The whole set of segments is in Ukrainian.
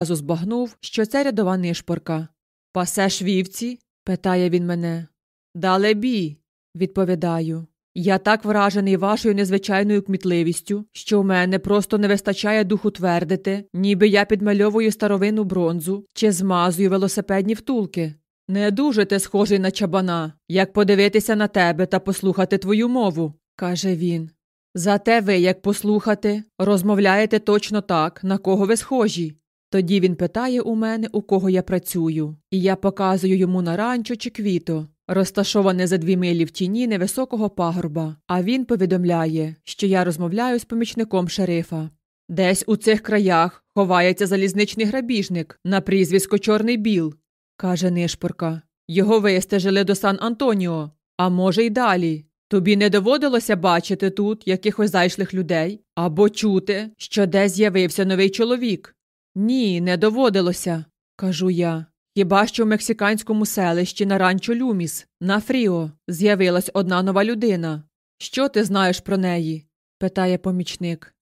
одразу збагнув, що це рядова нишпорка. Пасеш вівці? питає він мене. Далебі, відповідаю. Я так вражений вашою незвичайною кмітливістю, що в мене просто не вистачає духу твердити, ніби я підмальовую старовинну бронзу чи змазую велосипедні втулки. Не дуже ти схожий на чабана, як подивитися на тебе та послухати твою мову, каже він. Зате ви, як послухати, розмовляєте точно так, на кого ви схожі. Тоді він питає у мене, у кого я працюю, і я показую йому на ранчо чи квіто, розташоване за дві милі в тіні невисокого пагорба, а він повідомляє, що я розмовляю з помічником шерифа. Десь у цих краях ховається залізничний грабіжник на прізвисько Чорний Біл, каже Нишпорка. Його вистежили до Сан Антоніо, а може, й далі. Тобі не доводилося бачити тут якихось зайшлих людей або чути, що десь з'явився новий чоловік. Ні, не доводилося, кажу я. Хіба що в мексиканському селищі на ранчо Люміс, на Фріо, з'явилась одна нова людина. Що ти знаєш про неї? питає помічник.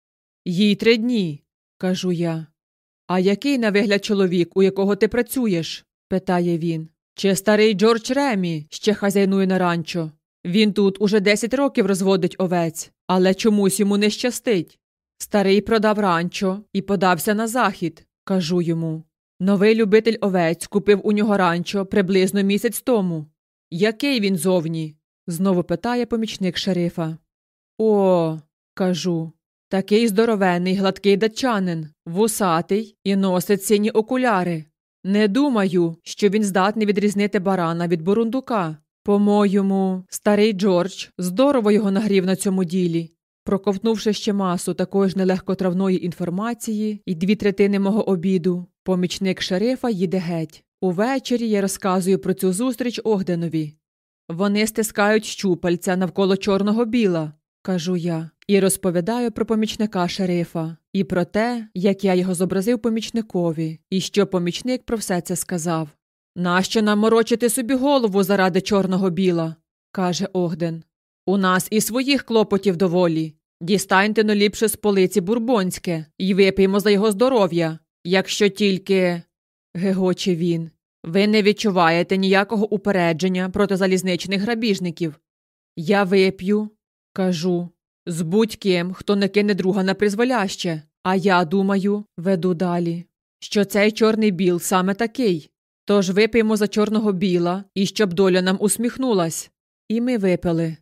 Їй три дні, кажу я. А який на вигляд чоловік, у якого ти працюєш? питає він. Чи старий Джордж Ремі ще хазяйнує на ранчо? Він тут уже десять років розводить овець, але чомусь йому не щастить. Старий продав ранчо і подався на захід, кажу йому. Новий любитель овець купив у нього ранчо приблизно місяць тому. Який він зовні? знову питає помічник шерифа. О, кажу. Такий здоровенний гладкий датчанин, вусатий і носить сині окуляри. Не думаю, що він здатний відрізнити барана від бурундука. По-моєму, старий Джордж здорово його нагрів на цьому ділі. Проковтнувши ще масу такої ж нелегкотравної інформації і дві третини мого обіду, помічник шерифа їде геть. Увечері я розказую про цю зустріч Огденові. Вони стискають щупальця навколо чорного біла, кажу я, і розповідаю про помічника шерифа, і про те, як я його зобразив помічникові, і що помічник про все це сказав. Нащо нам морочити собі голову заради чорного біла? каже Огден. У нас і своїх клопотів доволі. Дістаньте но ліпше з полиці бурбонське і вип'ємо за його здоров'я, якщо тільки. гегоче він. Ви не відчуваєте ніякого упередження проти залізничних грабіжників. Я вип'ю, кажу, з будь-ким, хто не кине друга на призволяще, а я думаю, веду далі, що цей чорний біл саме такий. Тож вип'ємо за чорного біла і щоб доля нам усміхнулась. І ми випили.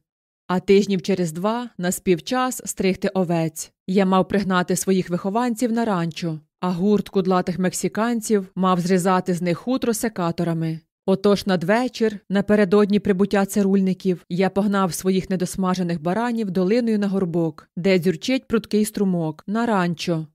А тижнів через два на співчас стригти овець. Я мав пригнати своїх вихованців на ранчо, а гурт кудлатих мексиканців мав зрізати з них хутро секаторами. Отож надвечір, напередодні прибуття цирульників, я погнав своїх недосмажених баранів долиною на горбок, де дзюрчить прудкий струмок, на ранчо,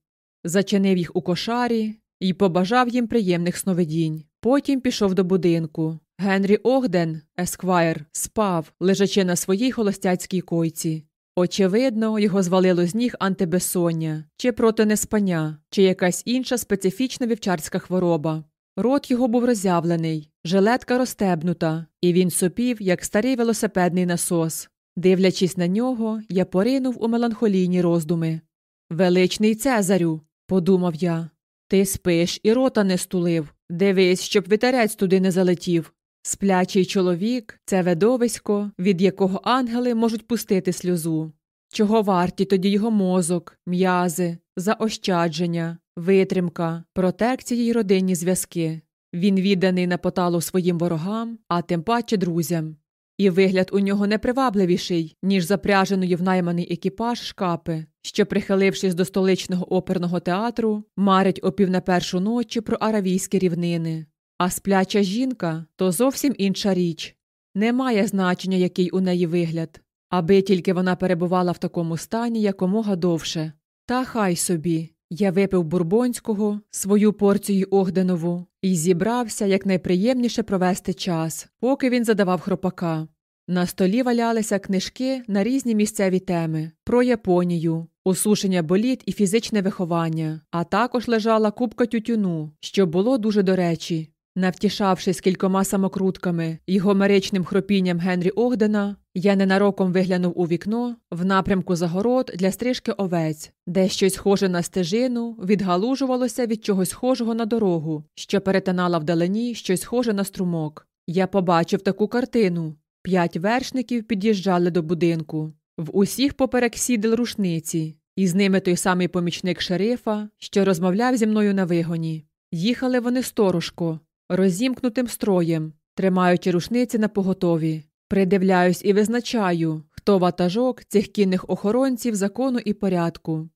зачинив їх у кошарі і побажав їм приємних сновидінь. Потім пішов до будинку. Генрі Огден, есквайр, спав, лежачи на своїй холостяцькій койці. Очевидно, його звалило з ніг антибесоння, чи протинеспання, чи якась інша специфічна вівчарська хвороба. Рот його був роззявлений, жилетка розтебнута, і він сопів, як старий велосипедний насос. Дивлячись на нього, я поринув у меланхолійні роздуми. Величний Цезарю, подумав я, ти спиш і рота не стулив. Дивись, щоб вітерець туди не залетів. Сплячий чоловік це видовисько, від якого ангели можуть пустити сльозу. Чого варті тоді його мозок, м'язи, заощадження, витримка, протекції й родинні зв'язки. Він відданий на поталу своїм ворогам, а тим паче друзям. І вигляд у нього непривабливіший, ніж запряженої в найманий екіпаж шкапи, що, прихилившись до столичного оперного театру, марить опів на першу ночі про аравійські рівнини. А спляча жінка то зовсім інша річ. Немає значення, який у неї вигляд, аби тільки вона перебувала в такому стані якомога довше. Та хай собі. Я випив бурбонського, свою порцію Огденову, і зібрався якнайприємніше провести час, поки він задавав хропака. На столі валялися книжки на різні місцеві теми про Японію, усушення боліт і фізичне виховання, а також лежала кубка тютюну, що було дуже до речі. Навтішавшись кількома самокрутками і гомеричним хропінням Генрі Огдена, я ненароком виглянув у вікно в напрямку загород для стрижки овець, де щось схоже на стежину відгалужувалося від чогось схожого на дорогу, що перетинала вдалині щось схоже на струмок. Я побачив таку картину. П'ять вершників під'їжджали до будинку. В усіх поперек сідел рушниці, і з ними той самий помічник шерифа, що розмовляв зі мною на вигоні. Їхали вони сторожко, розімкнутим строєм, тримаючи рушниці на поготові. Придивляюсь і визначаю, хто ватажок цих кінних охоронців закону і порядку.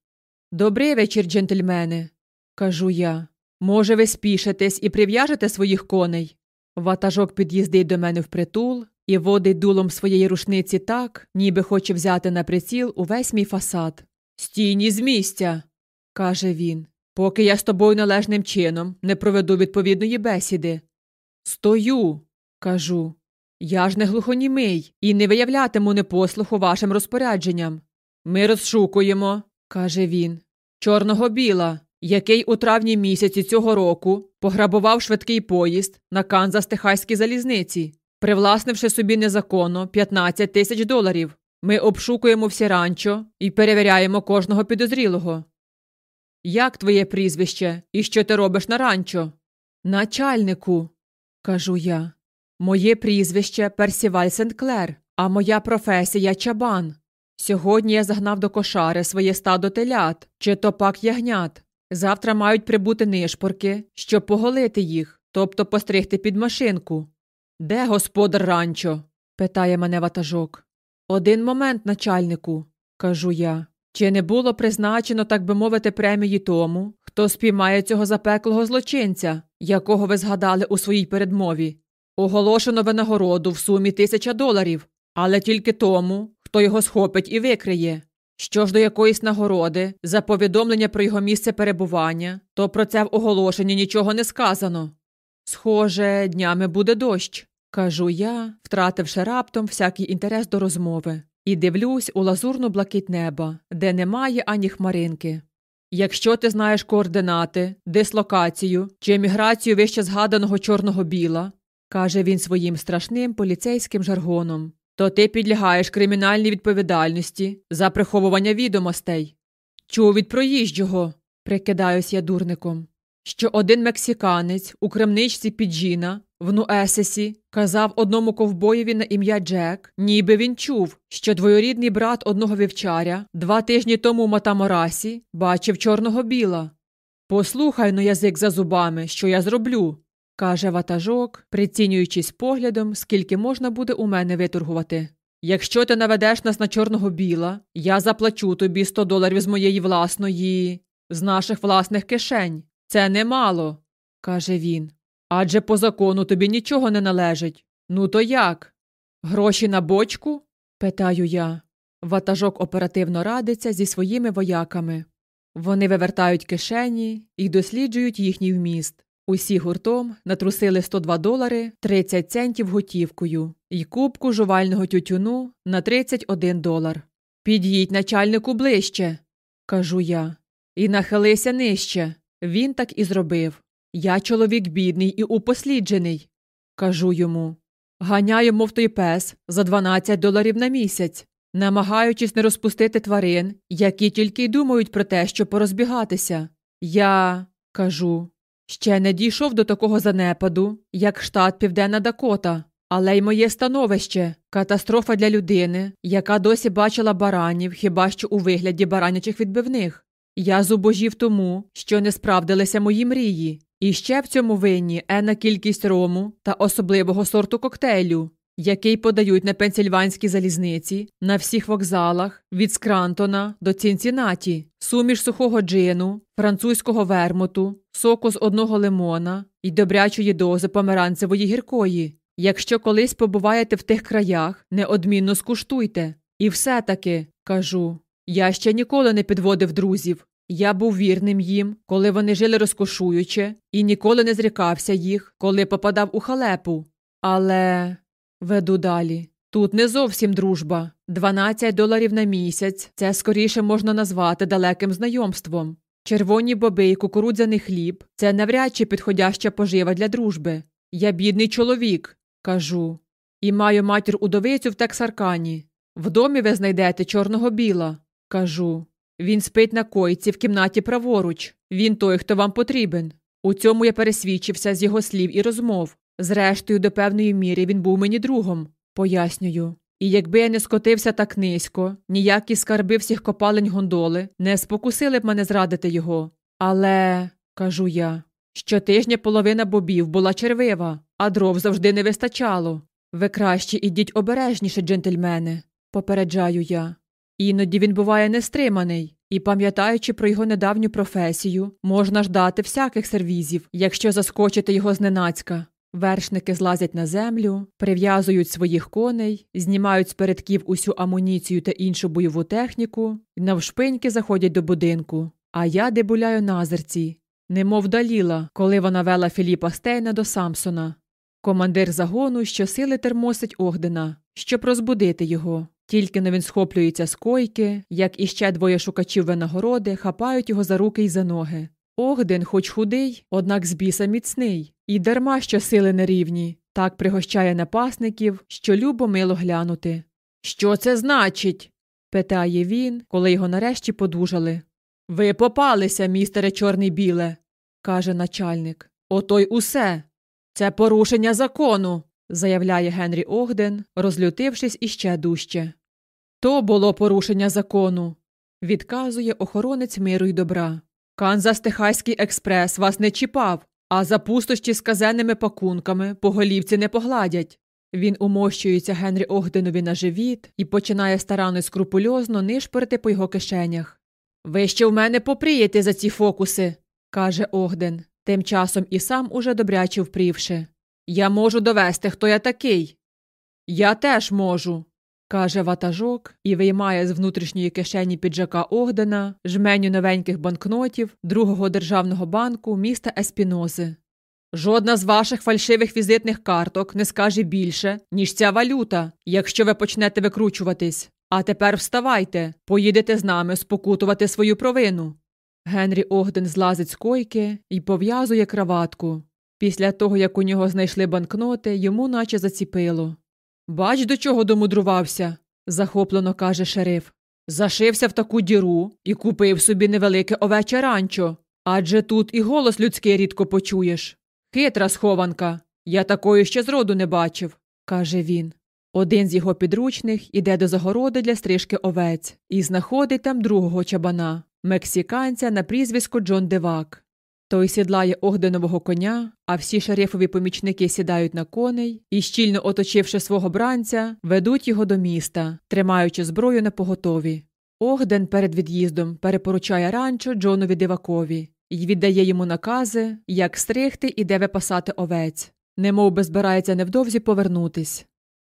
Добрий вечір, джентльмени, кажу я. Може, ви спішитесь і прив'яжете своїх коней? Ватажок під'їздить до мене впритул і водить дулом своєї рушниці так, ніби хоче взяти на приціл увесь мій фасад. Стійні з місця, каже він, поки я з тобою належним чином не проведу відповідної бесіди. Стою, кажу. Я ж не глухонімий і не виявлятиму непослуху вашим розпорядженням. Ми розшукуємо, каже він, чорного біла, який у травні місяці цього року пограбував швидкий поїзд на Канзас Техаській залізниці, привласнивши собі незаконно 15 тисяч доларів. Ми обшукуємо всі ранчо і перевіряємо кожного підозрілого. Як твоє прізвище і що ти робиш на ранчо? Начальнику, кажу я. Моє прізвище Персіваль Сенклер, а моя професія чабан. Сьогодні я загнав до кошари своє стадо телят чи то пак ягнят. Завтра мають прибути нишпорки, щоб поголити їх, тобто постригти під машинку. Де господар ранчо? питає мене ватажок. Один момент, начальнику, кажу я. Чи не було призначено, так би мовити, премії тому, хто спіймає цього запеклого злочинця, якого ви згадали у своїй передмові? Оголошено винагороду в сумі тисяча доларів, але тільки тому, хто його схопить і викриє. Що ж до якоїсь нагороди, за повідомлення про його місце перебування, то про це в оголошенні нічого не сказано. Схоже, днями буде дощ, кажу я, втративши раптом всякий інтерес до розмови, і дивлюсь у лазурну блакить неба, де немає ані хмаринки. Якщо ти знаєш координати, дислокацію чи міграцію вище згаданого чорного біла, каже він своїм страшним поліцейським жаргоном, то ти підлягаєш кримінальній відповідальності за приховування відомостей. Чув від проїжджого, прикидаюсь я дурником, що один мексиканець у крамничці Піджіна в Нуесесі казав одному ковбоєві на ім'я Джек, ніби він чув, що двоюрідний брат одного вівчаря два тижні тому у Матаморасі бачив чорного біла. Послухай но язик за зубами, що я зроблю, каже ватажок, прицінюючись поглядом, скільки можна буде у мене виторгувати. Якщо ти наведеш нас на чорного біла, я заплачу тобі 100 доларів з моєї власної, з наших власних кишень. Це немало, каже він. Адже по закону тобі нічого не належить. Ну то як? Гроші на бочку? питаю я. Ватажок оперативно радиться зі своїми вояками. Вони вивертають кишені і досліджують їхній вміст. Усі гуртом натрусили 102 долари 30 центів готівкою і кубку жувального тютюну на 31 долар. Під'їдь начальнику ближче, кажу я, і нахилися нижче. Він так і зробив. Я чоловік бідний і упосліджений, кажу йому. Ганяю, мов той пес, за 12 доларів на місяць, намагаючись не розпустити тварин, які тільки й думають про те, що порозбігатися. Я кажу. Ще не дійшов до такого занепаду, як штат Південна Дакота, але й моє становище катастрофа для людини, яка досі бачила баранів хіба що у вигляді баранячих відбивних. Я зубожів тому, що не справдилися мої мрії, і ще в цьому винні ена кількість рому та особливого сорту коктейлю, який подають на пенсільванській залізниці на всіх вокзалах від Скрантона до Цінцінаті, суміш сухого джину, французького вермуту, соку з одного лимона і добрячої дози помаранцевої гіркої. Якщо колись побуваєте в тих краях, неодмінно скуштуйте. І все таки, кажу, я ще ніколи не підводив друзів. Я був вірним їм, коли вони жили розкошуючи, і ніколи не зрікався їх, коли попадав у халепу. Але веду далі. Тут не зовсім дружба. 12 доларів на місяць це скоріше можна назвати далеким знайомством. Червоні боби і кукурудзяний хліб це навряд чи підходяща пожива для дружби. Я бідний чоловік, кажу, і маю матір удовицю в Тексаркані. В домі ви знайдете чорного біла, кажу. Він спить на койці в кімнаті праворуч. Він той, хто вам потрібен. У цьому я пересвідчився з його слів і розмов. Зрештою, до певної міри він був мені другом, пояснюю. І якби я не скотився так низько, ніякі скарби всіх копалень гондоли не спокусили б мене зрадити його. Але, кажу я, щотижня половина бобів була червива, а дров завжди не вистачало. Ви краще ідіть обережніше, джентльмени, попереджаю я. Іноді він буває нестриманий, і, пам'ятаючи про його недавню професію, можна ждати всяких сервізів, якщо заскочити його зненацька. Вершники злазять на землю, прив'язують своїх коней, знімають з передків усю амуніцію та іншу бойову техніку навшпиньки заходять до будинку. А я дебуляю на зерці, немов даліла, коли вона вела Філіпа Стейна до Самсона. Командир загону щосили термосить Огдена, щоб розбудити його. Тільки но він схоплюється з койки, як іще двоє шукачів винагороди хапають його за руки й за ноги. Огден, хоч худий, однак з біса міцний, і дарма що сили нерівні, так пригощає напасників, що любо мило глянути. Що це значить? питає він, коли його нарешті подужали. Ви попалися, містере Чорний біле, каже начальник. Ото й усе. Це порушення закону, заявляє Генрі Огден, розлютившись іще дужче. То було порушення закону, відказує охоронець миру й добра. Канзас Техаський експрес вас не чіпав, а за пустощі з казенними пакунками по голівці не погладять. Він умощується Генрі Огденові на живіт і починає старанно й скрупульозно нишпорити по його кишенях. Ви ще в мене попрієте за ці фокуси, каже Огден, тим часом і сам уже добряче впрівши. Я можу довести, хто я такий. Я теж можу, каже ватажок і виймає з внутрішньої кишені піджака Огдена жменю новеньких банкнотів другого державного банку міста Еспінози. Жодна з ваших фальшивих візитних карток не скаже більше, ніж ця валюта, якщо ви почнете викручуватись. А тепер вставайте, поїдете з нами спокутувати свою провину. Генрі Огден злазить з койки і пов'язує краватку. Після того, як у нього знайшли банкноти, йому наче заціпило. Бач, до чого домудрувався, захоплено каже шериф. Зашився в таку діру і купив собі невелике овече ранчо. Адже тут і голос людський рідко почуєш. Хитра схованка. Я такої ще зроду не бачив, каже він. Один з його підручних іде до загороди для стрижки овець і знаходить там другого чабана, мексиканця на прізвисько Джон Девак. Той сідлає огденового коня, а всі шерифові помічники сідають на коней і, щільно оточивши свого бранця, ведуть його до міста, тримаючи зброю на поготові. Огден перед від'їздом перепоручає ранчо Джонові Дивакові і віддає йому накази, як стригти і де випасати овець, немов би збирається невдовзі повернутись.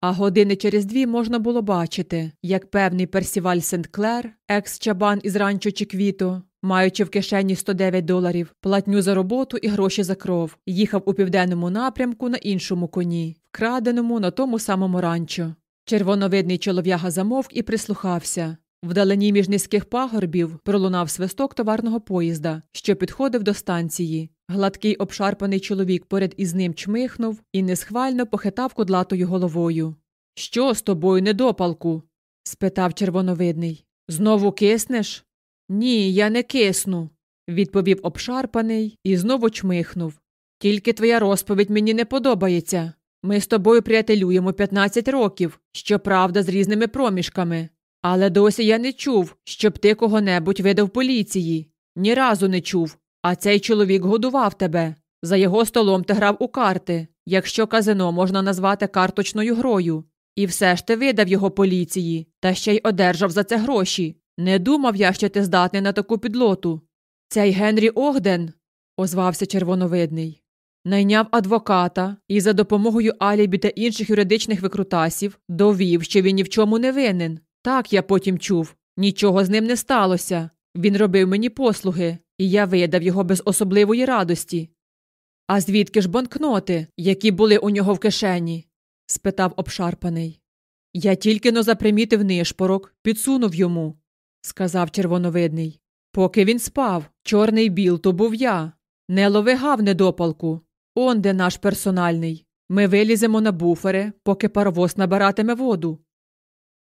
А години через дві можна було бачити, як певний Персіваль Сент Клер, екс чабан із ранчо Чіквіто, маючи в кишені 109 доларів, платню за роботу і гроші за кров, їхав у південному напрямку на іншому коні, вкраденому на тому самому ранчо. Червоновидний чолов'яга замовк і прислухався. Вдалині між низьких пагорбів пролунав свисток товарного поїзда, що підходив до станції. Гладкий обшарпаний чоловік поряд із ним чмихнув і несхвально похитав кудлатою головою. Що з тобою, недопалку? спитав червоновидний. Знову киснеш? Ні, я не кисну, відповів обшарпаний і знову чмихнув. Тільки твоя розповідь мені не подобається. Ми з тобою приятелюємо 15 років, щоправда, з різними проміжками. Але досі я не чув, щоб ти кого-небудь видав поліції. Ні разу не чув. А цей чоловік годував тебе. За його столом ти грав у карти, якщо казино можна назвати карточною грою. І все ж ти видав його поліції, та ще й одержав за це гроші. Не думав я, що ти здатний на таку підлоту. Цей Генрі Огден, озвався червоновидний, найняв адвоката і за допомогою алібі та інших юридичних викрутасів довів, що він ні в чому не винен. Так я потім чув. Нічого з ним не сталося. Він робив мені послуги, і я видав його без особливої радості. А звідки ж банкноти, які були у нього в кишені? спитав обшарпаний. Я тільки но запримітив нишпорок, підсунув йому, сказав червоновидний. Поки він спав, чорний біл то був я. Не лови гав недопалку. Он де наш персональний. Ми виліземо на буфери, поки паровоз набиратиме воду.